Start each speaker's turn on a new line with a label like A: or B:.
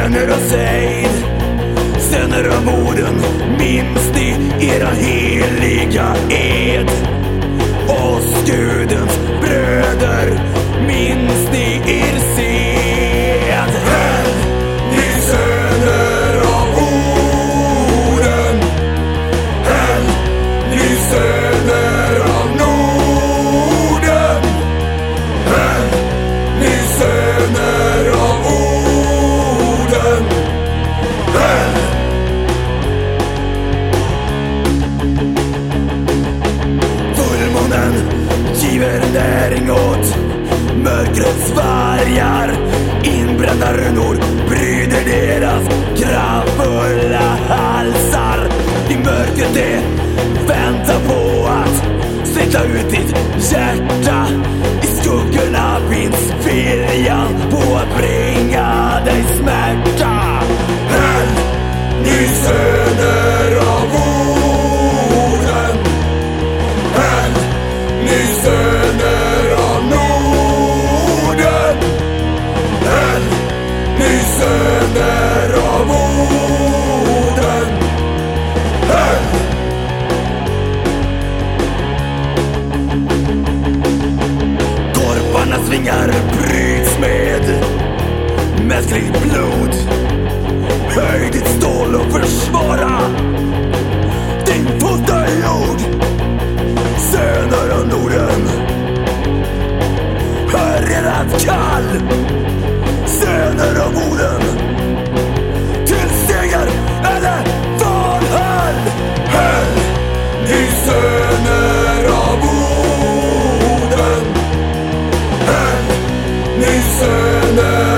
A: Vänner av sejd, söner av orden Minns ni era heliga driver näring åt mörkrets vargar. Inbrända runor bryter deras kraftfulla halsar. I mörkret det väntar på att sätta ut ditt hjärta. I skuggorna vingar bryts med mänskligt blod. Höj ditt stål och försvara din fosterjord Söner av Norden är redan kall. surrender